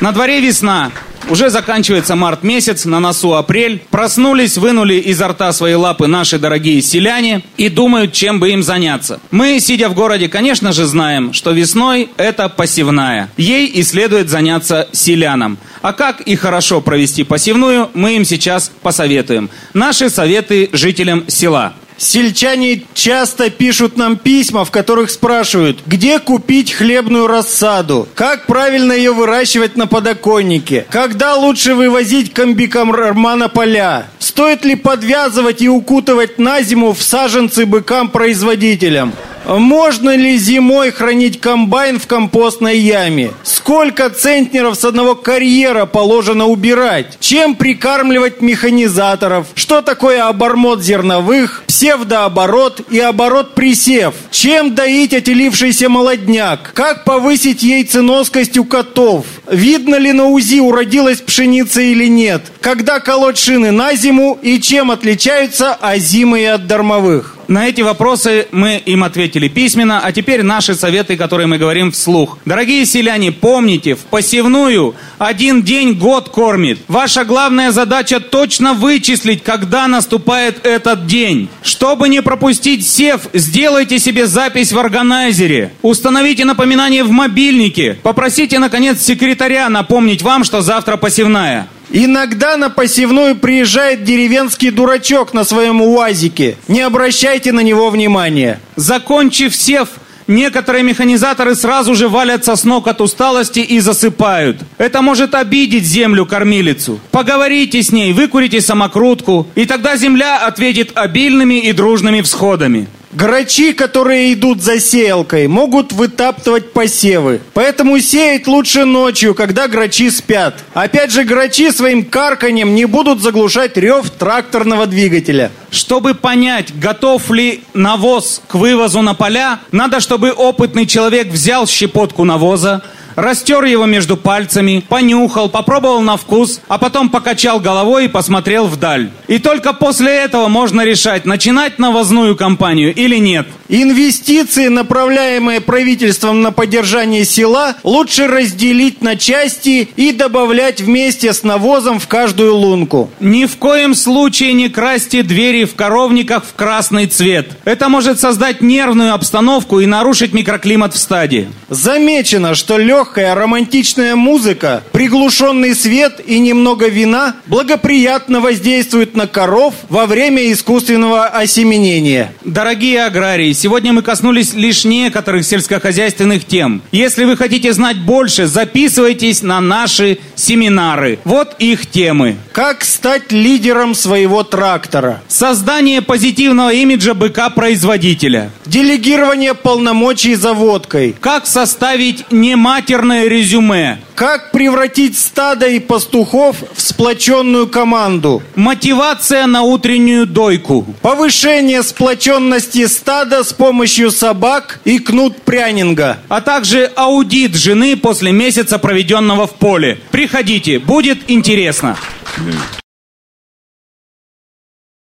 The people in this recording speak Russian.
На дворе весна. Уже заканчивается март месяц, на носу апрель. Проснулись, вынули изо рта свои лапы наши дорогие селяне и думают, чем бы им заняться. Мы, сидя в городе, конечно же знаем, что весной это посевная. Ей и следует заняться селянам. А как и хорошо провести посевную, мы им сейчас посоветуем. Наши советы жителям села. Сельчане часто пишут нам письма, в которых спрашивают, где купить хлебную рассаду, как правильно ее выращивать на подоконнике, когда лучше вывозить комбикорма на поля, стоит ли подвязывать и укутывать на зиму в саженцы быкам-производителям. Можно ли зимой хранить комбайн в компостной яме? Сколько центнеров с одного карьера положено убирать? Чем прикармливать механизаторов? Что такое обормот зерновых, псевдооборот и оборот-присев? Чем доить отелившийся молодняк? Как повысить яйценоскость у котов? Видно ли на УЗИ, уродилась пшеница или нет? Когда колоть шины на зиму и чем отличаются озимые от дармовых? На эти вопросы мы им ответили письменно, а теперь наши советы, которые мы говорим вслух. Дорогие селяне, помните, в посевную один день год кормит. Ваша главная задача точно вычислить, когда наступает этот день. Чтобы не пропустить сев, сделайте себе запись в органайзере. Установите напоминание в мобильнике. Попросите, наконец, секретаря напомнить вам, что завтра посевная. Иногда на посевную приезжает деревенский дурачок на своем УАЗике. Не обращайте на него внимания. Закончив сев, некоторые механизаторы сразу же валятся с ног от усталости и засыпают. Это может обидеть землю-кормилицу. Поговорите с ней, выкурите самокрутку, и тогда земля ответит обильными и дружными всходами. Грачи, которые идут за сеялкой, могут вытаптывать посевы. Поэтому сеять лучше ночью, когда грачи спят. Опять же, грачи своим карканьем не будут заглушать рев тракторного двигателя. Чтобы понять, готов ли навоз к вывозу на поля, надо, чтобы опытный человек взял щепотку навоза, растер его между пальцами, понюхал, попробовал на вкус, а потом покачал головой и посмотрел вдаль. И только после этого можно решать, начинать навозную кампанию или нет. Инвестиции, направляемые правительством на поддержание села, лучше разделить на части и добавлять вместе с навозом в каждую лунку. Ни в коем случае не красьте двери в коровниках в красный цвет. Это может создать нервную обстановку и нарушить микроклимат в стаде. Замечено, что легкая романтичная музыка, приглушенный свет и немного вина благоприятно воздействуют на коров во время искусственного осеменения. Дорогие аграрии, сегодня мы коснулись лишь некоторых сельскохозяйственных тем. Если вы хотите знать больше, записывайтесь на наши семинары. Вот их темы. Как стать лидером своего трактора? Создание позитивного имиджа быка-производителя. Делегирование полномочий заводкой. Как составить нематерное резюме. Как превратить стадо и пастухов в сплоченную команду? Мотивация на утреннюю дойку. Повышение сплоченности стада с помощью собак и кнут-прянинга. А также аудит жены после месяца, проведенного в поле. Приходите, будет интересно.